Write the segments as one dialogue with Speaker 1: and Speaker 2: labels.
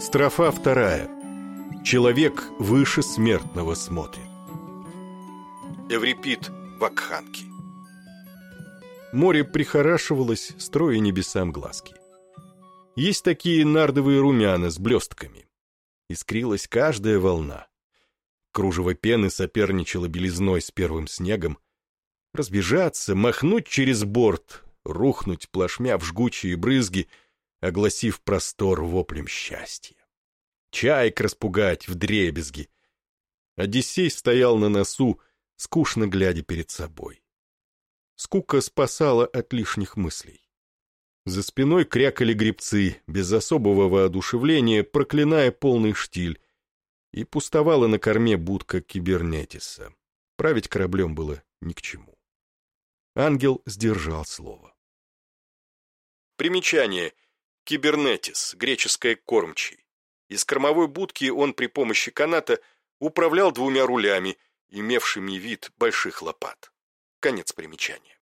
Speaker 1: Строфа вторая. Человек выше смертного смотрит. Эврипид Вакханки. Море прихорашивалось, строя небесам глазки. Есть такие нардовые румяна с блестками. Искрилась каждая волна. Кружево пены соперничало белизной с первым снегом. Разбежаться, махнуть через борт, рухнуть плашмя в жгучие брызги, огласив простор воплем счастья. Чаек распугать в дребезги. Одиссей стоял на носу, скучно глядя перед собой. Скука спасала от лишних мыслей. За спиной крякали грибцы, без особого воодушевления, проклиная полный штиль, и пустовала на корме будка кибернетиса. Править кораблем было ни к чему. Ангел сдержал слово. Примечание. Кибернетис, греческое кормчий. Из кормовой будки он при помощи каната управлял двумя рулями, имевшими вид больших лопат. Конец примечания.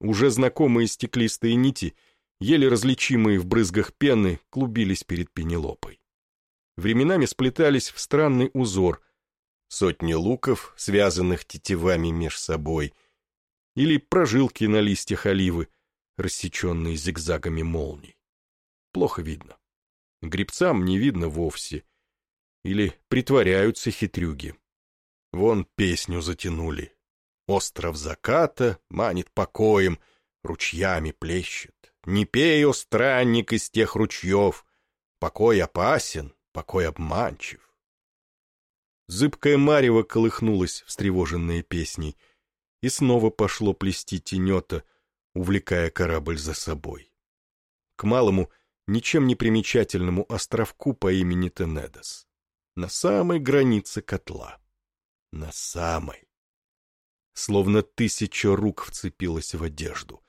Speaker 1: Уже знакомые стеклистые нити, еле различимые в брызгах пены, клубились перед Пенелопой. Временами сплетались в странный узор, сотни луков, связанных тетивами меж собой, или прожилки на листьях оливы, рассеченные зигзагами молний. Плохо видно. Грибцам не видно вовсе. Или притворяются хитрюги. Вон песню затянули, Остров заката манит покоем, ручьями плещет. Не пей, о странник, из тех ручьев. Покой опасен, покой обманчив. Зыбкое марево колыхнулось, встревоженное песней, и снова пошло плести тенета, увлекая корабль за собой. К малому, ничем не примечательному островку по имени Тенедос. На самой границе котла. На самой словно тысяча рук вцепилась в одежду,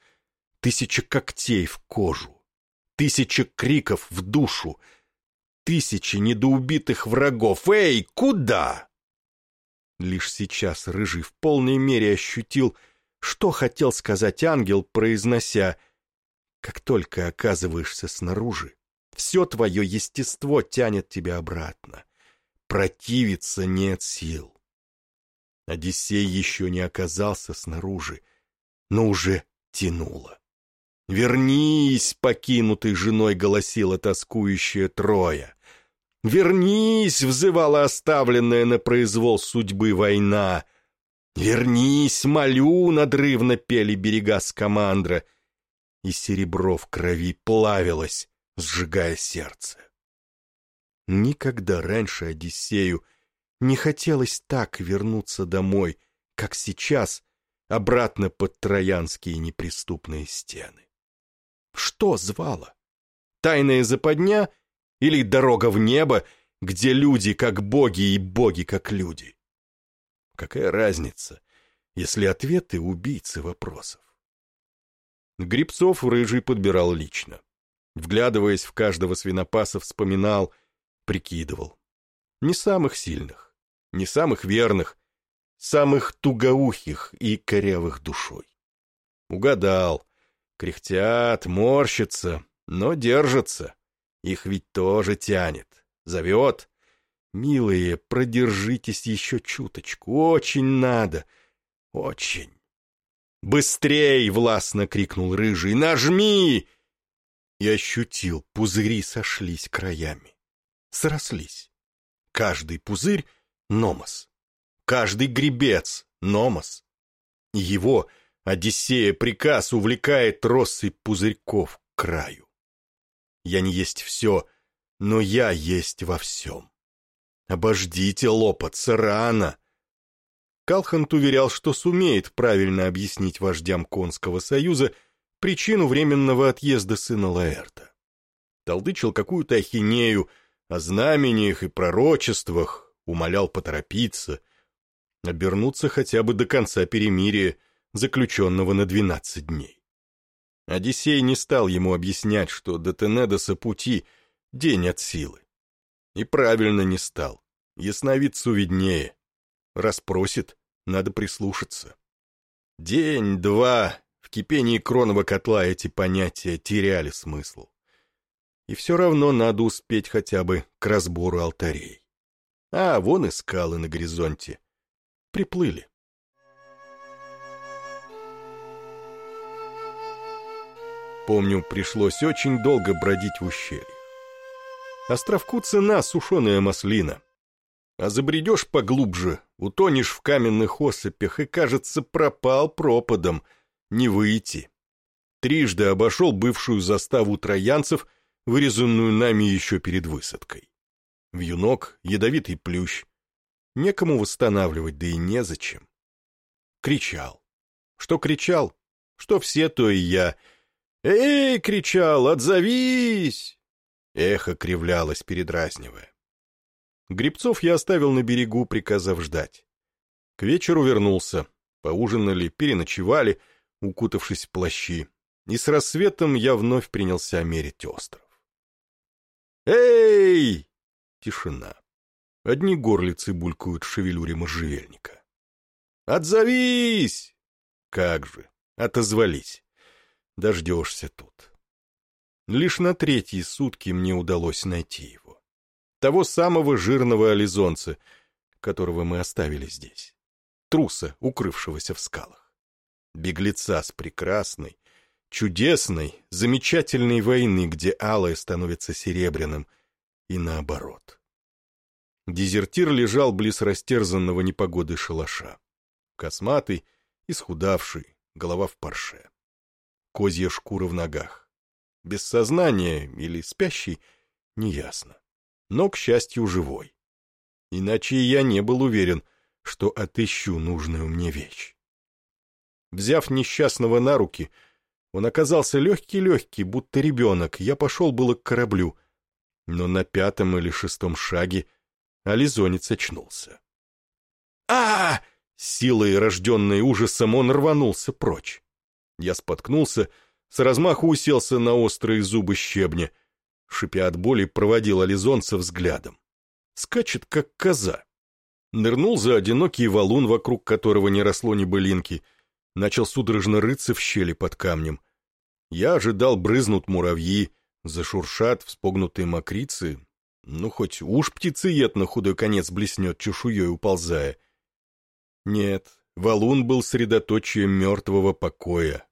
Speaker 1: тысяча когтей в кожу, тысяча криков в душу, тысячи недоубитых врагов. «Эй, куда?» Лишь сейчас Рыжий в полной мере ощутил, что хотел сказать ангел, произнося «Как только оказываешься снаружи, все твое естество тянет тебя обратно. Противиться нет сил. Одиссей еще не оказался снаружи, но уже тянуло. «Вернись!» — покинутой женой голосила тоскующая Троя. «Вернись!» — взывала оставленная на произвол судьбы война. «Вернись, молю!» — надрывно пели берега Скамандра. И серебро в крови плавилось, сжигая сердце. Никогда раньше Одиссею не хотелось так вернуться домой, как сейчас, обратно под троянские неприступные стены. Что звало? Тайная западня или дорога в небо, где люди как боги и боги как люди? Какая разница, если ответы убийцы вопросов? Грибцов Рыжий подбирал лично. Вглядываясь в каждого свинопаса, вспоминал, прикидывал. Не самых сильных не самых верных, самых тугоухих и корявых душой. Угадал. Кряхтят, морщатся, но держатся. Их ведь тоже тянет. Зовет. Милые, продержитесь еще чуточку. Очень надо. Очень. «Быстрей!» — властно крикнул Рыжий. «Нажми!» И ощутил, пузыри сошлись краями. Срослись. Каждый пузырь Номос. Каждый гребец — Номос. Его, Одиссея, приказ увлекает россыпь пузырьков к краю. Я не есть все, но я есть во всем. Обождите лопаться рано. Калхант уверял, что сумеет правильно объяснить вождям Конского союза причину временного отъезда сына Лаэрта. Толдычил какую-то ахинею о знамениях и пророчествах, умолял поторопиться, обернуться хотя бы до конца перемирия, заключенного на двенадцать дней. Одиссей не стал ему объяснять, что до Тенедоса пути день от силы. И правильно не стал. Ясновидцу виднее. Распросит, надо прислушаться. День, два, в кипении кронова котла эти понятия теряли смысл. И все равно надо успеть хотя бы к разбору алтарей. А, вон и скалы на горизонте. Приплыли. Помню, пришлось очень долго бродить в ущелье. Островку цена сушеная маслина. А забредешь поглубже, утонешь в каменных осыпях и, кажется, пропал пропадом, не выйти. Трижды обошел бывшую заставу троянцев, вырезанную нами еще перед высадкой. Вьюнок, ядовитый плющ. Некому восстанавливать, да и незачем. Кричал. Что кричал? Что все, то и я. «Эй!» — кричал, «отзовись!» Эхо кривлялось, передразнивая. Грибцов я оставил на берегу, приказав ждать. К вечеру вернулся. Поужинали, переночевали, укутавшись в плащи. И с рассветом я вновь принялся мерить остров. «Эй!» Тишина. Одни горлицы булькают в шевелюре можжевельника. «Отзовись!» Как же, отозвались. Дождешься тут. Лишь на третьи сутки мне удалось найти его. Того самого жирного ализонца, которого мы оставили здесь. Труса, укрывшегося в скалах. Беглеца с прекрасной, чудесной, замечательной войны, где алое становится серебряным, и наоборот. Дезертир лежал близ растерзанного непогоды шалаша. Косматый, исхудавший, голова в парше. Козья шкура в ногах. Без сознания или спящий, неясно. Но, к счастью, живой. Иначе я не был уверен, что отыщу нужную мне вещь. Взяв несчастного на руки, он оказался легкий-легкий, будто ребенок. Я пошел было к кораблю, но на пятом или шестом шаге Ализонец очнулся. а, -а, -а Силой, рожденной ужасом, он рванулся прочь. Я споткнулся, с размаху уселся на острые зубы щебня, шипя от боли, проводил Ализонца взглядом. Скачет, как коза. Нырнул за одинокий валун, вокруг которого не росло ни былинки, начал судорожно рыться в щели под камнем. Я ожидал, брызнут муравьи, зашуршат вспогнутые мокрицы, ну, хоть уж птицеед на худой конец блеснет чешуей, уползая. Нет, валун был средоточием мертвого покоя,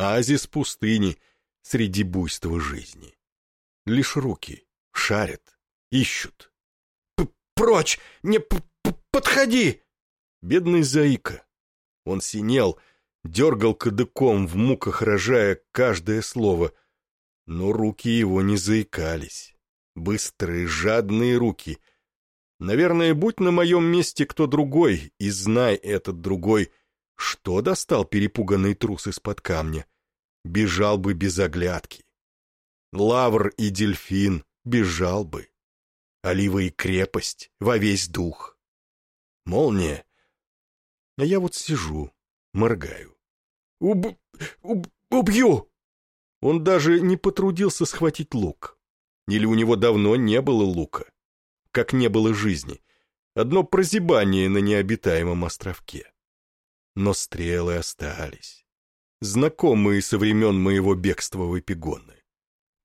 Speaker 1: оазис пустыни среди буйства жизни. Лишь руки шарят, ищут. «Прочь! Не подходи!» Бедный заика. Он синел, дергал кадыком в муках, рожая каждое слово, но руки его не заикались. Быстрые, жадные руки. Наверное, будь на моем месте кто другой, и знай этот другой, что достал перепуганный трус из-под камня, бежал бы без оглядки. Лавр и дельфин бежал бы. Олива и крепость во весь дух. Молния. А я вот сижу, моргаю. Уб... уб... убью! Он даже не потрудился схватить лук. Или у него давно не было лука. Как не было жизни. Одно прозябание на необитаемом островке. Но стрелы остались. Знакомые со времен моего бегства в Эпигоны.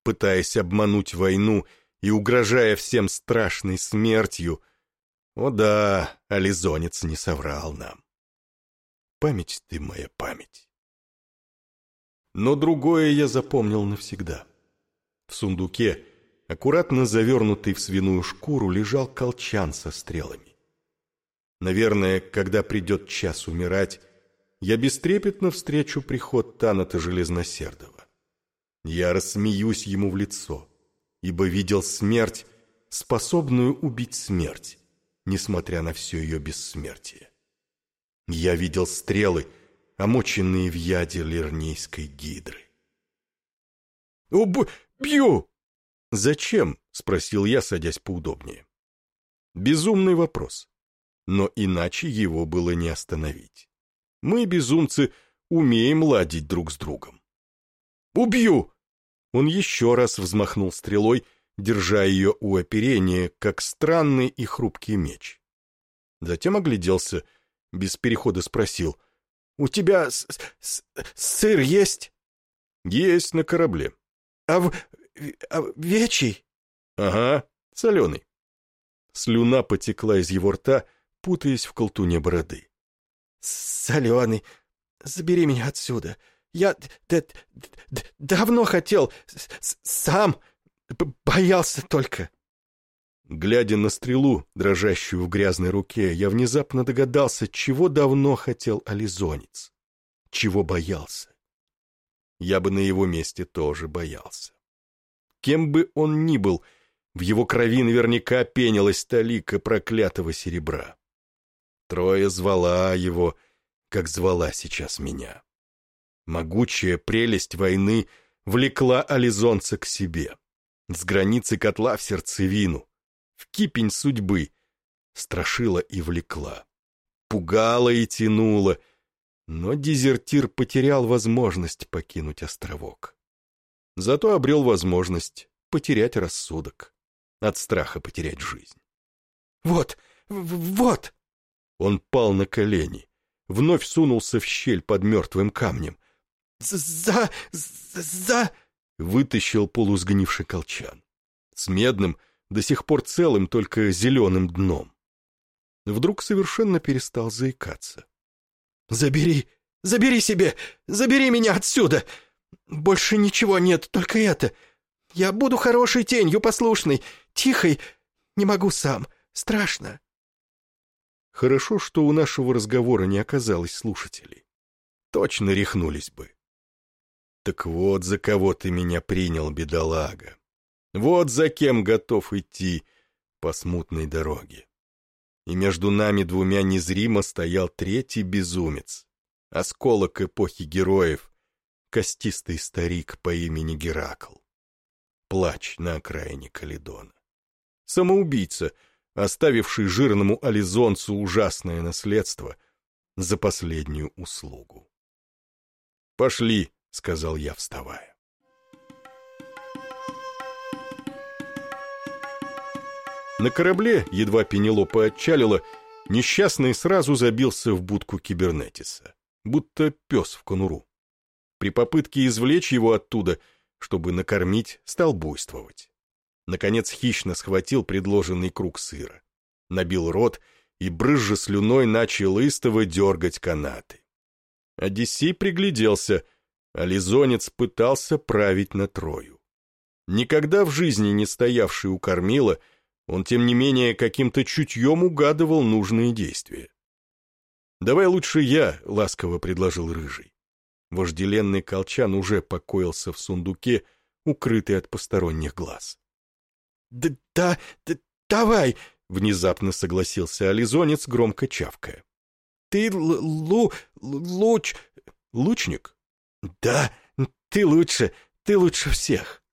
Speaker 1: Пытаясь обмануть войну и угрожая всем страшной смертью, о да, Ализонец не соврал нам. Память ты моя память. Но другое я запомнил навсегда. В сундуке, аккуратно завернутый в свиную шкуру, лежал колчан со стрелами. Наверное, когда придет час умирать, я бестрепетно встречу приход Таната Железносердова. Я рассмеюсь ему в лицо, ибо видел смерть, способную убить смерть, несмотря на все ее бессмертие. Я видел стрелы, омоченные в яде лирнейской гидры. «Убью!» «Зачем?» — спросил я, садясь поудобнее. Безумный вопрос. Но иначе его было не остановить. Мы, безумцы, умеем ладить друг с другом. «Убью!» Он еще раз взмахнул стрелой, держа ее у оперения, как странный и хрупкий меч. Затем огляделся, без перехода спросил. «У тебя с -с сыр есть?» «Есть на корабле». «А в
Speaker 2: а, вечий?»
Speaker 1: «Ага, соленый». Слюна потекла из его рта, путаясь в колтуне бороды.
Speaker 2: «Соленый, забери меня отсюда. Я давно хотел, сам боялся только».
Speaker 1: Глядя на стрелу, дрожащую в грязной руке, я внезапно догадался, чего давно хотел ализонец, чего боялся. Я бы на его месте тоже боялся. Кем бы он ни был, в его крови наверняка пенилась талика проклятого серебра. Трое звала его, как звала сейчас меня. Могучая прелесть войны влекла ализонца к себе. С границы котла в сердцевину, в кипень судьбы, страшила и влекла. Пугала и тянула, но дезертир потерял возможность покинуть островок. Зато обрел возможность потерять рассудок, от страха потерять жизнь.
Speaker 2: «Вот, вот!»
Speaker 1: Он пал на колени, вновь сунулся в щель под мертвым камнем.
Speaker 2: «За... за...»
Speaker 1: Вытащил полусгнивший колчан. С медным, до сих пор целым, только зеленым дном. Вдруг совершенно перестал заикаться.
Speaker 2: «Забери, забери себе, забери меня отсюда! Больше ничего нет, только это. Я буду хорошей тенью, послушной, тихой. Не могу сам, страшно».
Speaker 1: Хорошо, что у нашего разговора не оказалось слушателей. Точно рехнулись бы. Так вот за кого ты меня принял, бедолага. Вот за кем готов идти по смутной дороге. И между нами двумя незримо стоял третий безумец, осколок эпохи героев, костистый старик по имени Геракл. Плач на окраине Каледона. Самоубийца, оставивший жирному ализонцу ужасное наследство за последнюю услугу. «Пошли», — сказал я, вставая. На корабле, едва Пенелопа отчалила, несчастный сразу забился в будку кибернетиса, будто пес в конуру. При попытке извлечь его оттуда, чтобы накормить, стал буйствовать. Наконец хищно схватил предложенный круг сыра, набил рот и, брызжа слюной, начал истово дергать канаты. Одиссей пригляделся, а лизонец пытался править на трою. Никогда в жизни не стоявший у кормила — он, тем не менее, каким-то чутьем угадывал нужные действия. «Давай лучше я», — ласково предложил Рыжий. Вожделенный колчан уже покоился в сундуке, укрытый от посторонних глаз.
Speaker 2: «Да, да, да давай!»
Speaker 1: — внезапно согласился Ализонец, громко чавкая.
Speaker 2: «Ты лу... луч...
Speaker 1: лучник?»
Speaker 2: «Да, ты лучше, ты лучше всех!»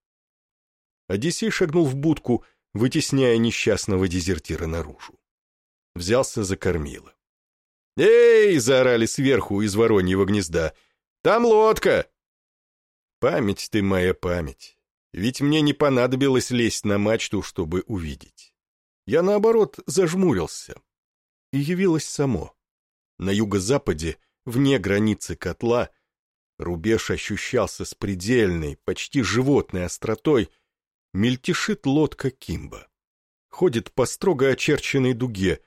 Speaker 1: Одиссей шагнул в будку, вытесняя несчастного дезертира наружу. Взялся за кормило. «Эй!» — заорали сверху из вороньего гнезда. «Там лодка!» Память ты моя память. Ведь мне не понадобилось лезть на мачту, чтобы увидеть. Я, наоборот, зажмурился. И явилось само. На юго-западе, вне границы котла, рубеж ощущался с предельной, почти животной остротой — Мельтешит лодка Кимба. Ходит по строго очерченной дуге,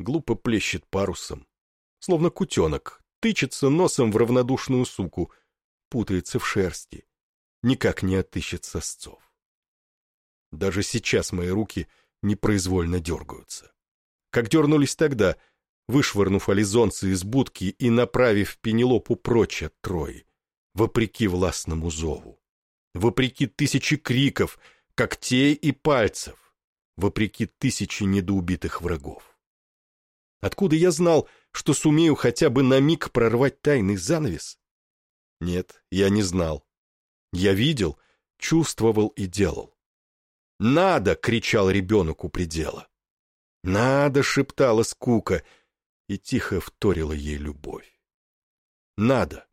Speaker 1: глупо плещет парусом. Словно кутенок, тычется носом в равнодушную суку, путается в шерсти. Никак не отыщет сосцов. Даже сейчас мои руки непроизвольно дергаются. Как дернулись тогда, вышвырнув ализонцы из будки и направив Пенелопу прочь от Трои, вопреки властному зову. Вопреки тысячи криков — когтей и пальцев, вопреки тысячи недоубитых врагов. Откуда я знал, что сумею хотя бы на миг прорвать тайный занавес? Нет, я не знал. Я видел, чувствовал и делал. «Надо!» — кричал ребенок у предела. «Надо!» — шептала скука, и тихо вторила ей любовь. «Надо!»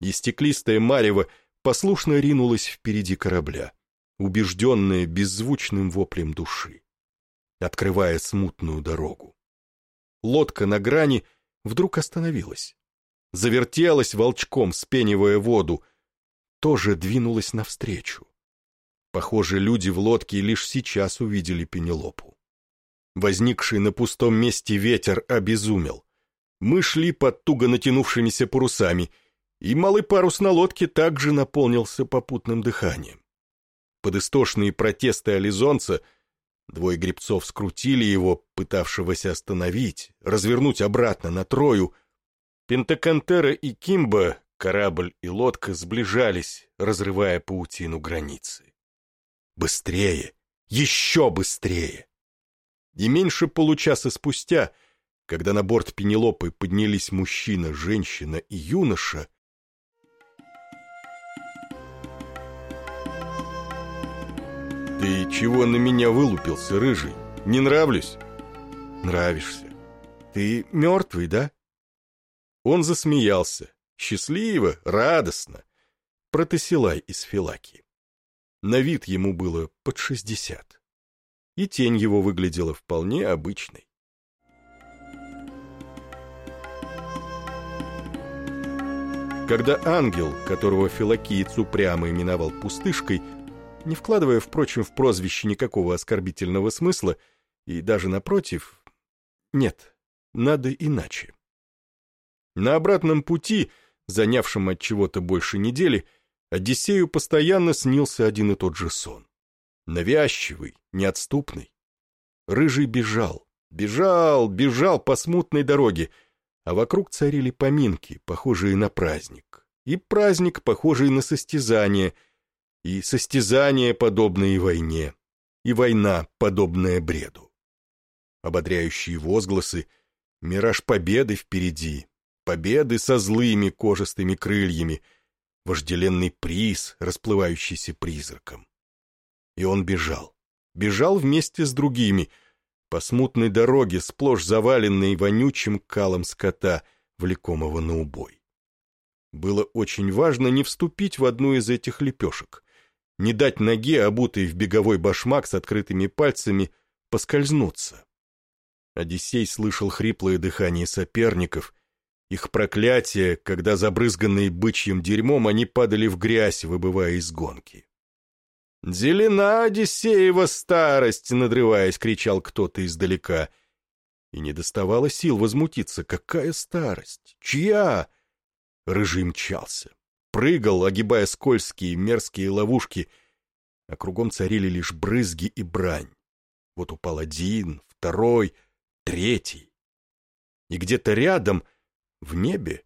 Speaker 1: И стеклистая марево послушно ринулась впереди корабля убежденная беззвучным воплем души, открывая смутную дорогу. Лодка на грани вдруг остановилась. Завертелась волчком, спенивая воду, тоже двинулась навстречу. Похоже, люди в лодке лишь сейчас увидели Пенелопу. Возникший на пустом месте ветер обезумел. Мы шли под туго натянувшимися парусами, и малый парус на лодке также наполнился попутным дыханием. Под истошные протесты ализонца двое гребцов скрутили его, пытавшегося остановить, развернуть обратно на Трою. Пентакантера и Кимба, корабль и лодка сближались, разрывая паутину границы. Быстрее! Еще быстрее! И меньше получаса спустя, когда на борт Пенелопы поднялись мужчина, женщина и юноша, «Ты чего на меня вылупился, рыжий? Не нравлюсь?» «Нравишься. Ты мертвый, да?» Он засмеялся. Счастливо, радостно. Протесилай из Филаки. На вид ему было под шестьдесят. И тень его выглядела вполне обычной. Когда ангел, которого Филакиец упрямо именовал пустышкой, не вкладывая, впрочем, в прозвище никакого оскорбительного смысла, и даже напротив, нет, надо иначе. На обратном пути, занявшем от чего-то больше недели, Одиссею постоянно снился один и тот же сон. Навязчивый, неотступный. Рыжий бежал, бежал, бежал по смутной дороге, а вокруг царили поминки, похожие на праздник. И праздник, похожий на состязание — и состязания, подобные войне, и война, подобная бреду. Ободряющие возгласы, мираж победы впереди, победы со злыми кожистыми крыльями, вожделенный приз, расплывающийся призраком. И он бежал, бежал вместе с другими, по смутной дороге, сплошь заваленной вонючим калом скота, влекомого на убой. Было очень важно не вступить в одну из этих лепешек не дать ноге, обутой в беговой башмак с открытыми пальцами, поскользнуться. Одиссей слышал хриплое дыхание соперников, их проклятие, когда, забрызганные бычьим дерьмом, они падали в грязь, выбывая из гонки. «Зелена Одиссеева старость!» — надрываясь, кричал кто-то издалека. И не доставало сил возмутиться. «Какая старость? Чья?» Рыжий мчался прыгал, огибая скользкие, мерзкие ловушки, а кругом царили лишь брызги и брань. Вот упал один, второй, третий. И где-то рядом, в небе,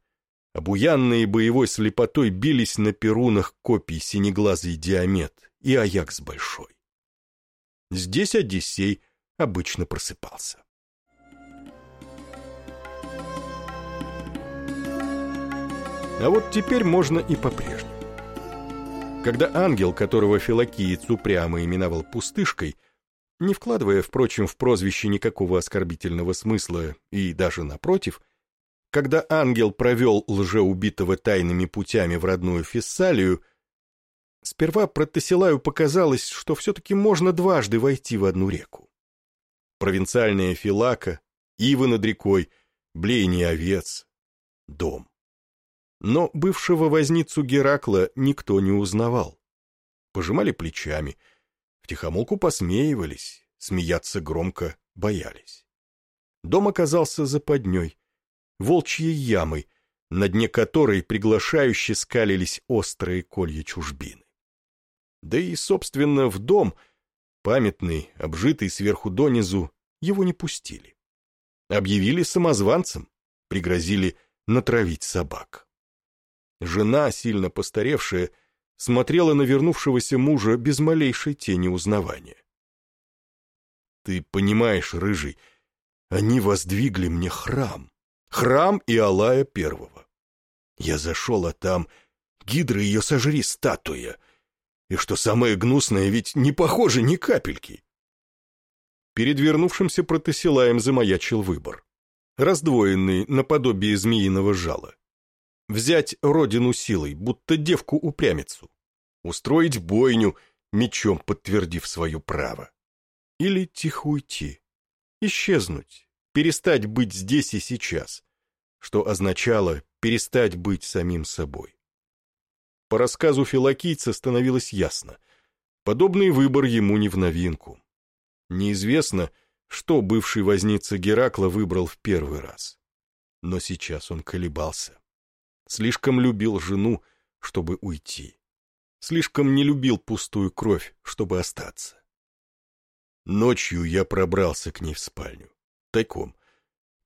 Speaker 1: обуянные боевой слепотой бились на перунах копий синеглазый диамет и Аякс Большой. Здесь Одиссей обычно просыпался. А вот теперь можно и по-прежнему. Когда ангел, которого Филакиец упрямо именовал пустышкой, не вкладывая, впрочем, в прозвище никакого оскорбительного смысла и даже напротив, когда ангел провел лжеубитого тайными путями в родную Фессалию, сперва Протасилаю показалось, что все-таки можно дважды войти в одну реку. Провинциальная Филака, ивы над рекой, блеяние овец, дом. Но бывшего возницу Геракла никто не узнавал. Пожимали плечами, втихомолку посмеивались, смеяться громко боялись. Дом оказался западней, волчьей ямой, на дне которой приглашающе скалились острые колья чужбины. Да и, собственно, в дом, памятный, обжитый сверху донизу, его не пустили. Объявили самозванцем, пригрозили натравить собак. Жена, сильно постаревшая, смотрела на вернувшегося мужа без малейшей тени узнавания. «Ты понимаешь, Рыжий, они воздвигли мне храм, храм Иолая Первого. Я зашел, а там гидра ее сожри статуя, и что самое гнусное, ведь не похоже ни капельки». Перед вернувшимся протесилаем замаячил выбор, раздвоенный наподобие змеиного жала. Взять родину силой, будто девку-упрямицу. Устроить бойню, мечом подтвердив свое право. Или тихо уйти. Исчезнуть. Перестать быть здесь и сейчас. Что означало перестать быть самим собой. По рассказу филокийца становилось ясно. Подобный выбор ему не в новинку. Неизвестно, что бывший возница Геракла выбрал в первый раз. Но сейчас он колебался. Слишком любил жену, чтобы уйти. Слишком не любил пустую кровь, чтобы остаться. Ночью я пробрался к ней в спальню. Тайком.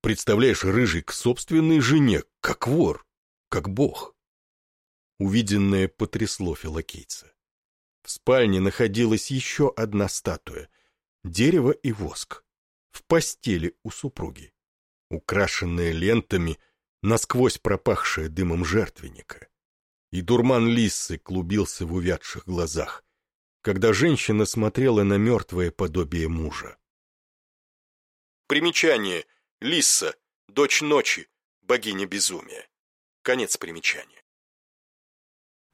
Speaker 1: Представляешь, рыжий к собственной жене, как вор, как бог. Увиденное потрясло филокийца. В спальне находилась еще одна статуя — дерево и воск. В постели у супруги, украшенная лентами, насквозь пропахшая дымом жертвенника. И дурман лисы клубился в увядших глазах, когда женщина смотрела на мертвое подобие мужа. Примечание. Лисса, дочь ночи, богиня безумия. Конец примечания.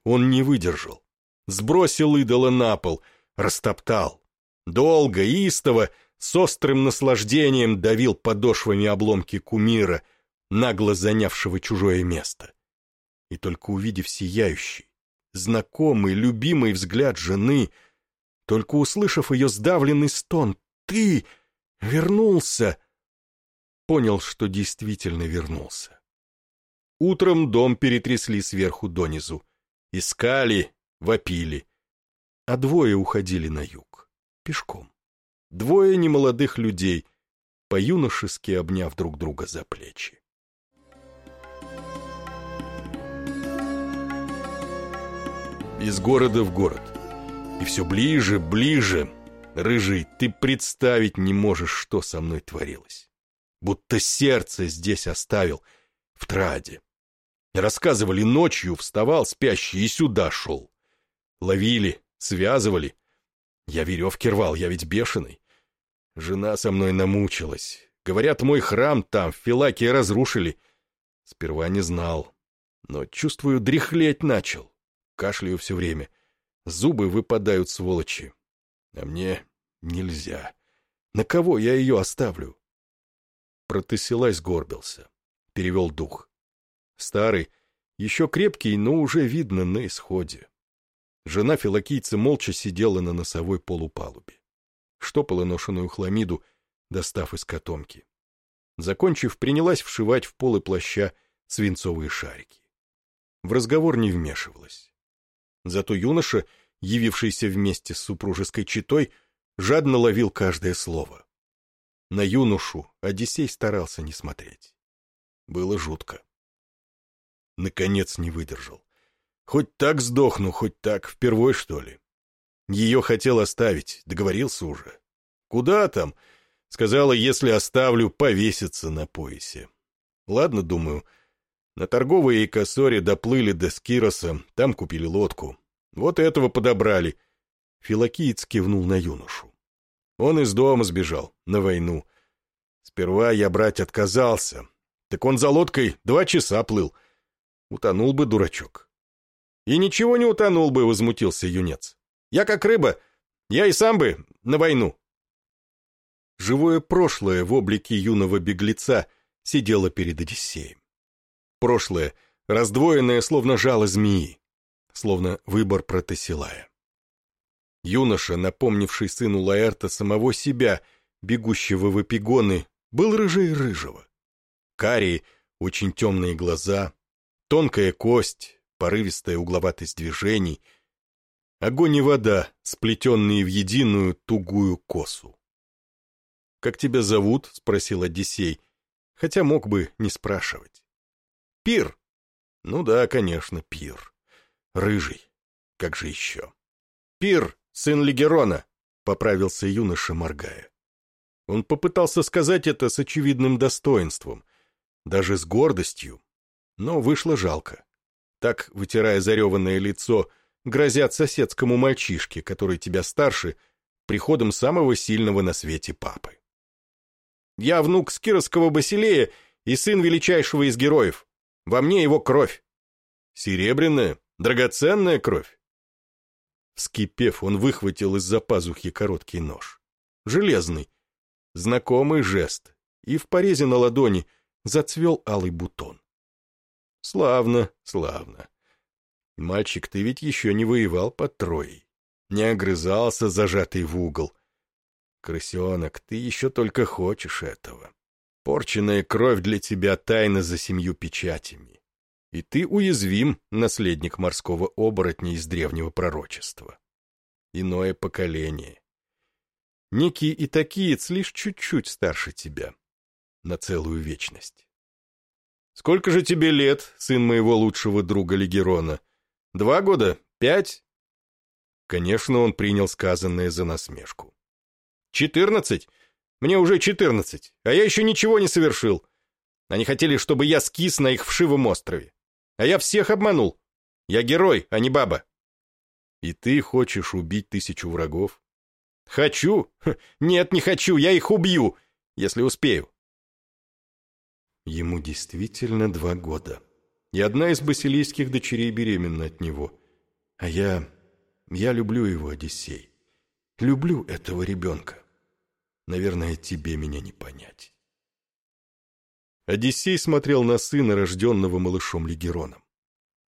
Speaker 1: Он не выдержал. Сбросил идола на пол, растоптал. Долго, истово, с острым наслаждением давил подошвами обломки кумира, нагло занявшего чужое место. И только увидев сияющий, знакомый, любимый взгляд жены, только услышав ее сдавленный стон «Ты вернулся!» понял, что действительно вернулся. Утром дом перетрясли сверху донизу. Искали, вопили. А двое уходили на юг, пешком. Двое немолодых людей, по-юношески обняв друг друга за плечи. Из города в город. И все ближе, ближе. Рыжий, ты представить не можешь, что со мной творилось. Будто сердце здесь оставил, в траде. Рассказывали ночью, вставал спящий и сюда шел. Ловили, связывали. Я веревки рвал, я ведь бешеный. Жена со мной намучилась. Говорят, мой храм там, в Филакии, разрушили. Сперва не знал, но, чувствую, дряхлеть начал. Кашляю все время. Зубы выпадают, сволочи. А мне нельзя. На кого я ее оставлю? Протесилай сгорбился. Перевел дух. Старый, еще крепкий, но уже видно на исходе. Жена филокийца молча сидела на носовой полупалубе. Штопала ношеную хламиду, достав из котомки. Закончив, принялась вшивать в полы плаща свинцовые шарики. В разговор не вмешивалась. Зато юноша, явившийся вместе с супружеской четой, жадно ловил каждое слово. На юношу Одиссей старался не смотреть. Было жутко. Наконец не выдержал. Хоть так сдохну, хоть так, впервой, что ли. Ее хотел оставить, договорился уже. Куда там? Сказала, если оставлю, повеситься на поясе. Ладно, думаю. На торговые косоре доплыли до Скироса, там купили лодку. Вот этого подобрали. Филокиец кивнул на юношу. Он из дома сбежал, на войну. Сперва я брать отказался. Так он за лодкой два часа плыл. Утонул бы дурачок. «И ничего не утонул бы», — возмутился юнец. «Я как рыба. Я и сам бы на войну». Живое прошлое в облике юного беглеца сидело перед Одиссеем. Прошлое, раздвоенное, словно жало змеи, словно выбор Протесилая. Юноша, напомнивший сыну Лаэрта самого себя, бегущего в эпигоны, был рыжей рыжего. Карие, очень темные глаза, тонкая кость, порывистая угловатость движений, огонь и вода, сплетенные в единую тугую косу. «Как тебя зовут?» — спросил Одиссей, хотя мог бы не спрашивать. «Пир!» «Ну да, конечно, Пир. Рыжий. Как же еще?» «Пир, сын Легерона!» — поправился юноша, моргая. Он попытался сказать это с очевидным достоинством, даже с гордостью, но вышло жалко. Так, вытирая зареванное лицо, грозят соседскому мальчишке, который тебя старше, приходом самого сильного на свете папы. Я внук Скировского Басилея и сын величайшего из героев. Во мне его кровь. Серебряная, драгоценная кровь. Вскипев, он выхватил из-за пазухи короткий нож. Железный. Знакомый жест. И в порезе на ладони зацвел алый бутон. Славно, славно. Мальчик, ты ведь еще не воевал под Троей. не огрызался, зажатый в угол. Крысенок, ты еще только хочешь этого. Порченная кровь для тебя тайна за семью печатями. И ты уязвим, наследник морского оборотня из древнего пророчества. Иное поколение. Некий Итакиец лишь чуть-чуть старше тебя. На целую вечность. Сколько же тебе лет, сын моего лучшего друга Легерона? Два года? Пять? Конечно, он принял сказанное за насмешку. «Четырнадцать? Мне уже четырнадцать, а я еще ничего не совершил. Они хотели, чтобы я скис на их вшивом острове. А я всех обманул. Я герой, а не баба». «И ты хочешь убить тысячу врагов?» «Хочу? Нет, не хочу, я их убью, если успею». Ему действительно два года. И одна из басилийских дочерей беременна от него. А я я люблю его, Одиссей. Люблю этого ребенка. Наверное, тебе меня не понять. Одиссей смотрел на сына, рожденного малышом Легероном.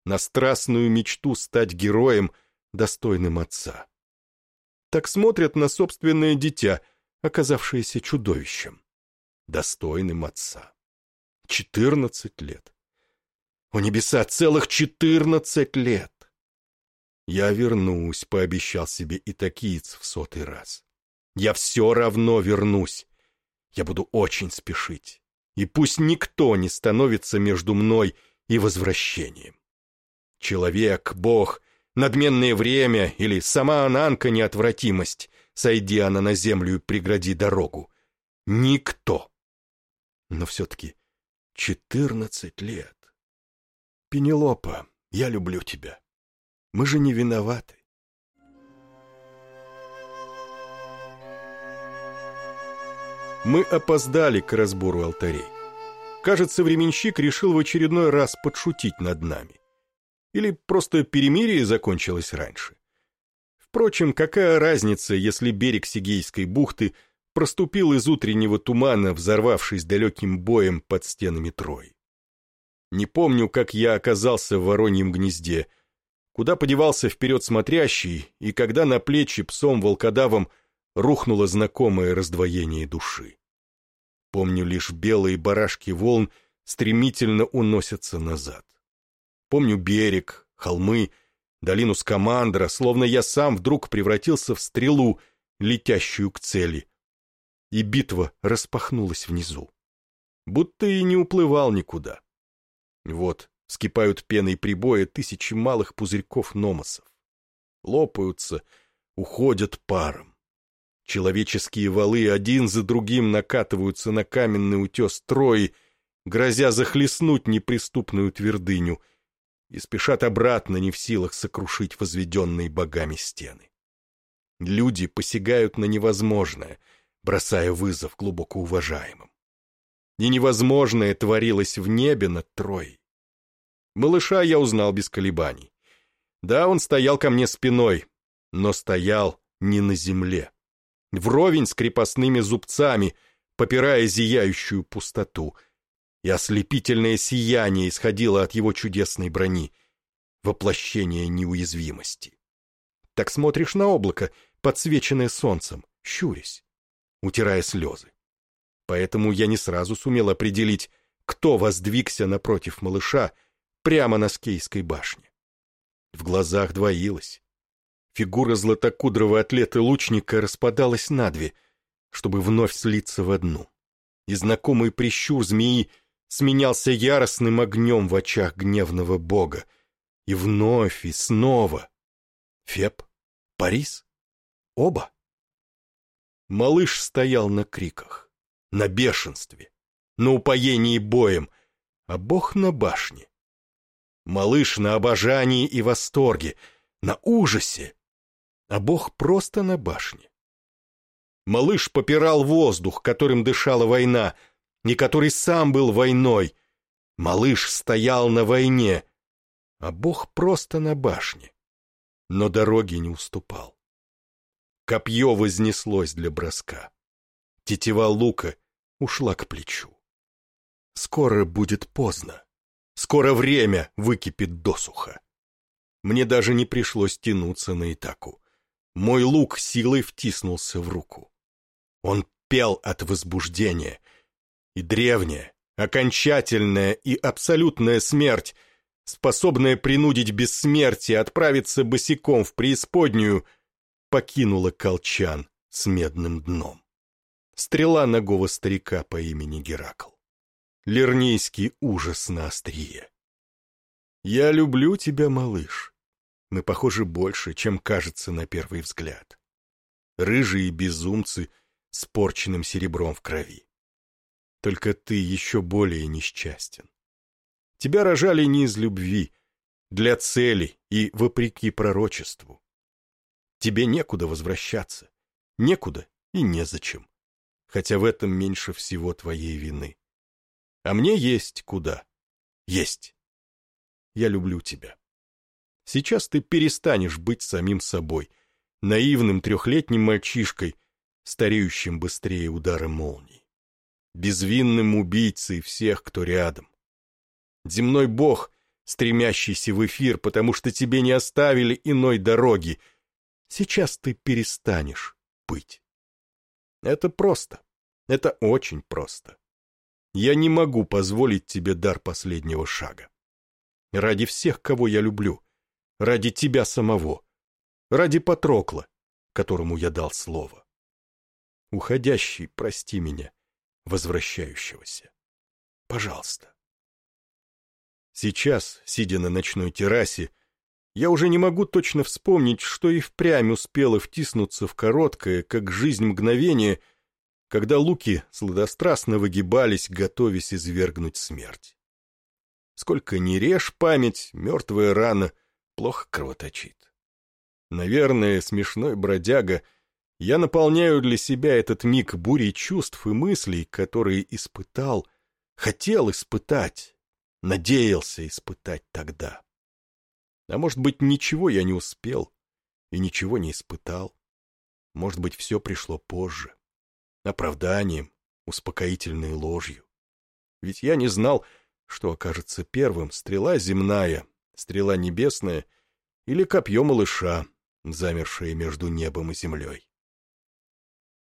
Speaker 1: На страстную мечту стать героем, достойным отца. Так смотрят на собственное дитя, оказавшееся чудовищем. Достойным отца. Четырнадцать лет. О небеса, целых четырнадцать лет! «Я вернусь», — пообещал себе и в сотый раз. «Я все равно вернусь. Я буду очень спешить. И пусть никто не становится между мной и возвращением. Человек, Бог, надменное время или сама Ананка неотвратимость, сойди она на землю и прегради дорогу. Никто. Но все-таки четырнадцать лет. Пенелопа, я люблю тебя. Мы же не виноваты. Мы опоздали к разбору алтарей. Кажется, временщик решил в очередной раз подшутить над нами. Или просто перемирие закончилось раньше. Впрочем, какая разница, если берег Сигейской бухты проступил из утреннего тумана, взорвавшись далеким боем под стенами Трои. Не помню, как я оказался в вороньем гнезде, Куда подевался вперед смотрящий, и когда на плечи псом-волкодавом рухнуло знакомое раздвоение души. Помню лишь белые барашки волн стремительно уносятся назад. Помню берег, холмы, долину Скамандра, словно я сам вдруг превратился в стрелу, летящую к цели. И битва распахнулась внизу. Будто и не уплывал никуда. Вот, Вскипают пеной прибоя тысячи малых пузырьков номосов. Лопаются, уходят паром. Человеческие валы один за другим накатываются на каменный утес Трои, грозя захлестнуть неприступную твердыню, и спешат обратно, не в силах сокрушить возведенные богами стены. Люди посягают на невозможное, бросая вызов глубоко уважаемым. И невозможное творилось в небе над Троей. Малыша я узнал без колебаний. Да, он стоял ко мне спиной, но стоял не на земле. Вровень с крепостными зубцами, попирая зияющую пустоту. И ослепительное сияние исходило от его чудесной брони, воплощение неуязвимости. Так смотришь на облако, подсвеченное солнцем, щурясь, утирая слезы. Поэтому я не сразу сумел определить, кто воздвигся напротив малыша, прямо на Скейской башне. В глазах двоилось. Фигура златокудрого атлета-лучника распадалась на две, чтобы вновь слиться в одну. И знакомый прищур змеи сменялся яростным огнем в очах гневного бога. И вновь, и снова. Феб? Парис? Оба? Малыш стоял на криках, на бешенстве, на упоении боем, а бог на башне. Малыш на обожании и восторге, на ужасе, а Бог просто на башне. Малыш попирал воздух, которым дышала война, не который сам был войной. Малыш стоял на войне, а Бог просто на башне. Но дороги не уступал. Копье вознеслось для броска. Тетива лука ушла к плечу. Скоро будет поздно. Скоро время выкипит досуха. Мне даже не пришлось тянуться на Итаку. Мой лук силой втиснулся в руку. Он пел от возбуждения. И древняя, окончательная и абсолютная смерть, способная принудить бессмертие отправиться босиком в преисподнюю, покинула колчан с медным дном. Стрела ногого старика по имени Геракл. Лернейский ужас на острие. «Я люблю тебя, малыш. Мы похожи больше, чем кажется на первый взгляд. Рыжие безумцы с порченным серебром в крови. Только ты еще более несчастен. Тебя рожали не из любви, для цели и вопреки пророчеству. Тебе некуда возвращаться, некуда и незачем, хотя в этом меньше всего твоей вины. А мне есть куда. Есть. Я люблю тебя. Сейчас ты перестанешь быть самим собой, наивным трехлетним мальчишкой, стареющим быстрее удара молний, безвинным убийцей всех, кто рядом. Земной бог, стремящийся в эфир, потому что тебе не оставили иной дороги. Сейчас ты перестанешь быть. Это просто. Это очень просто. Я не могу позволить тебе дар последнего шага. Ради всех, кого я люблю, ради тебя самого, ради Патрокла, которому я дал слово. Уходящий, прости меня, возвращающегося. Пожалуйста. Сейчас, сидя на ночной террасе, я уже не могу точно вспомнить, что и впрямь успело втиснуться в короткое, как жизнь мгновение, когда луки сладострастно выгибались, готовясь извергнуть смерть. Сколько ни режь память, мертвая рана — плохо кровоточит. Наверное, смешной бродяга, я наполняю для себя этот миг бурей чувств и мыслей, которые испытал, хотел испытать, надеялся испытать тогда. А может быть, ничего я не успел и ничего не испытал. Может быть, все пришло позже, оправданием, успокоительной ложью. Ведь я не знал, что окажется первым, стрела земная, стрела небесная или копье малыша, замершее между небом и землей.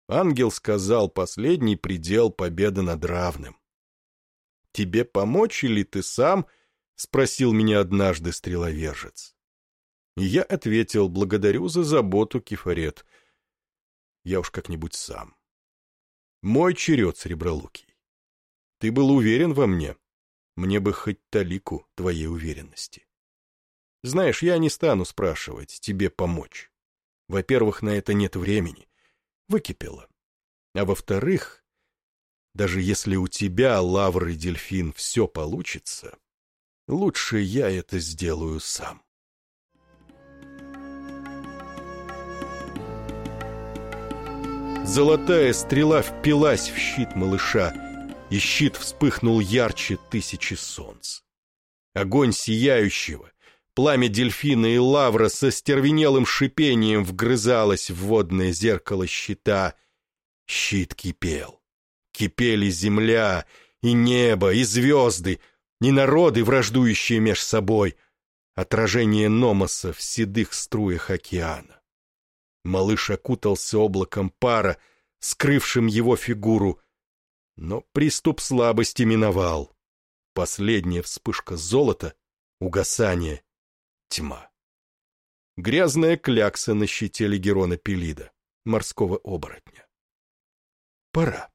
Speaker 1: Ангел сказал последний предел победы над равным. «Тебе помочь или ты сам?» — спросил меня однажды стреловержец. Я ответил, благодарю за заботу, Кефарет. Я уж как-нибудь сам. Мой черед, Сребролукий. Ты был уверен во мне? Мне бы хоть талику твоей уверенности. Знаешь, я не стану спрашивать, тебе помочь. Во-первых, на это нет времени. Выкипело. А во-вторых, даже если у тебя, Лавр и Дельфин, все получится, лучше я это сделаю сам. Золотая стрела впилась в щит малыша, и щит вспыхнул ярче тысячи солнц. Огонь сияющего, Пламя дельфина и лавра со стервенелым шипением вгрызалось в водное зеркало щита. Щит кипел. Кипели земля, и небо, и звезды, и народы, враждующие меж собой. Отражение Номоса в седых струях океана. Малыш окутался облаком пара, скрывшим его фигуру, но приступ слабости миновал. Последняя вспышка золота, угасание, Тьма. Грязная клякса на щите легерона Пелида, морского оборотня. Пора.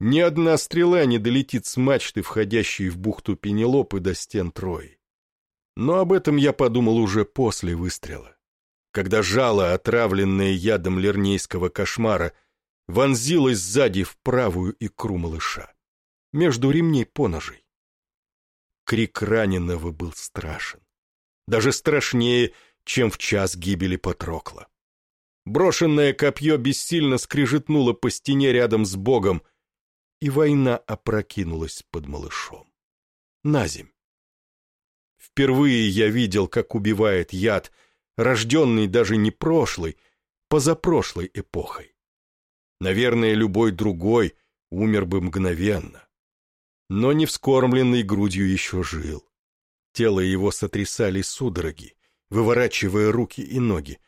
Speaker 1: Ни одна стрела не долетит с мачты, входящей в бухту Пенелопы до стен Трои. Но об этом я подумал уже после выстрела, когда жало, отравленное ядом лернейского кошмара, вонзилось сзади в правую икру малыша, между ремней поножей. Крик раненого был страшен даже страшнее, чем в час гибели Патрокла. Брошенное копье бессильно скрижетнуло по стене рядом с Богом, и война опрокинулась под малышом. На земь. Впервые я видел, как убивает яд, рожденный даже не прошлой, позапрошлой эпохой. Наверное, любой другой умер бы мгновенно. Но не вскормленный грудью еще жил. Тело его сотрясали судороги, выворачивая руки и ноги.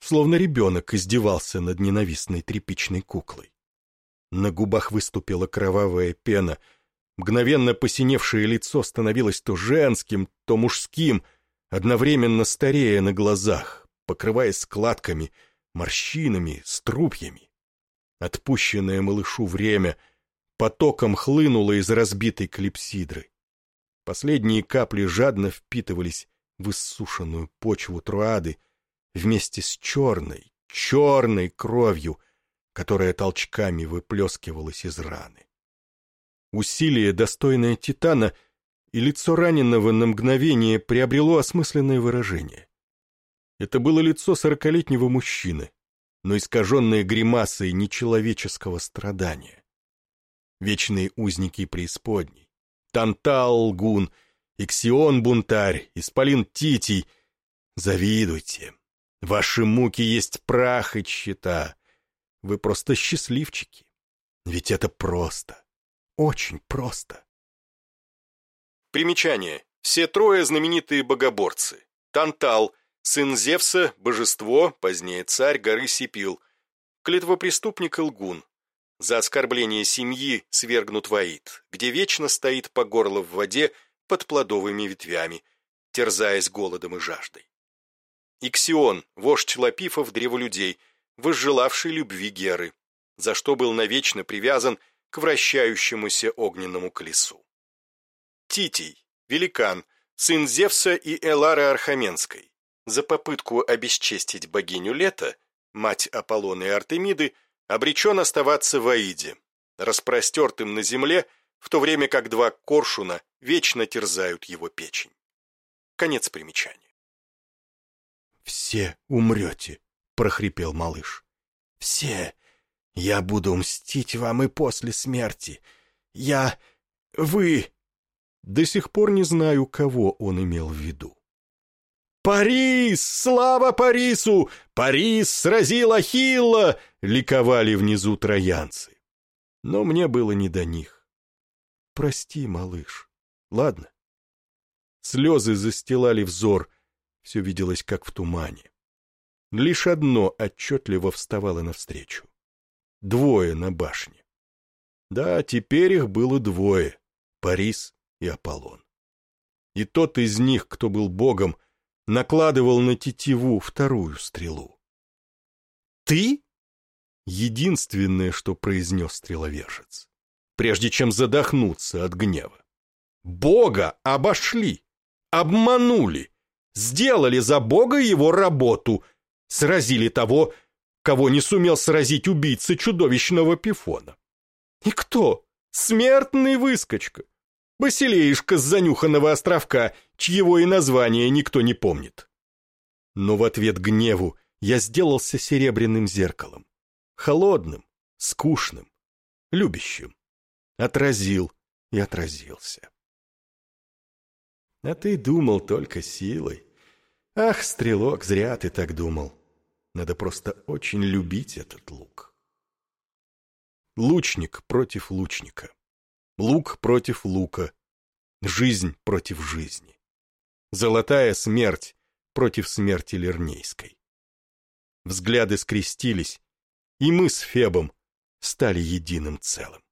Speaker 2: словно ребенок издевался над ненавистной тряпичной куклой. На губах выступила кровавая пена, мгновенно посиневшее лицо становилось то женским, то мужским, одновременно старея на глазах, покрываясь складками, морщинами, струпьями. Отпущенное малышу время потоком хлынуло из разбитой клипсидры. Последние капли жадно впитывались в иссушенную почву труады вместе с черной, черной кровью, которая толчками выплескивалась из раны. Усилие, достойное Титана, и лицо раненого на мгновение приобрело осмысленное выражение. Это было лицо сорокалетнего мужчины, но искаженное гримасой нечеловеческого страдания. Вечные узники преисподней, Тантал лгун, Иксион бунтарь, Исполин Титий. Завидуйте. Ваши муки есть прах и тщета. Вы просто счастливчики. Ведь это просто. Очень просто.
Speaker 1: Примечание. Все трое знаменитые богоборцы. Тантал, сын Зевса, божество, позднее царь горы Сипил. Клетвопреступник Илгун. За оскорбление семьи свергнут в Аид, где вечно стоит по горло в воде под плодовыми ветвями, терзаясь голодом и жаждой. Иксион, вождь Лапифов древолюдей, возжелавший любви Геры, за что был навечно привязан к вращающемуся огненному колесу. Титий, великан, сын Зевса и Элары Архаменской, за попытку обесчестить богиню лета, мать Аполлона и Артемиды, обречен оставаться в Аиде, распростертым на земле, в то время как два коршуна вечно терзают его печень. Конец примечания.
Speaker 2: «Все умрете», — прохрипел малыш. «Все. Я буду мстить вам и после смерти. Я... Вы...» До сих пор не знаю, кого он имел в виду. «Парис! Слава Парису! Парис сразил Ахилла!» — ликовали внизу троянцы. Но мне было не до них. «Прости, малыш. Ладно?» Слезы застилали взор, все виделось как в тумане. Лишь одно отчетливо вставало навстречу. Двое на башне. Да, теперь их было двое — Парис и Аполлон. И тот из них, кто был богом, накладывал на тетиву вторую стрелу. «Ты?» — единственное, что произнес стреловержец, прежде чем задохнуться от гнева. «Бога обошли, обманули, сделали за Бога его работу, сразили того, кого не сумел сразить убийца чудовищного пифона. И кто? Смертный выскочка. Басилеишка с занюханного островка, чьего и названия никто не помнит. Но в ответ гневу я сделался серебряным зеркалом. Холодным, скучным, любящим. Отразил и отразился. А ты думал только силой. Ах, стрелок, зря ты так думал. Надо просто очень любить этот лук. Лучник против лучника. Лук против лука. Жизнь против жизни. Золотая смерть против смерти Лернейской. Взгляды скрестились, и мы с Фебом стали единым целым.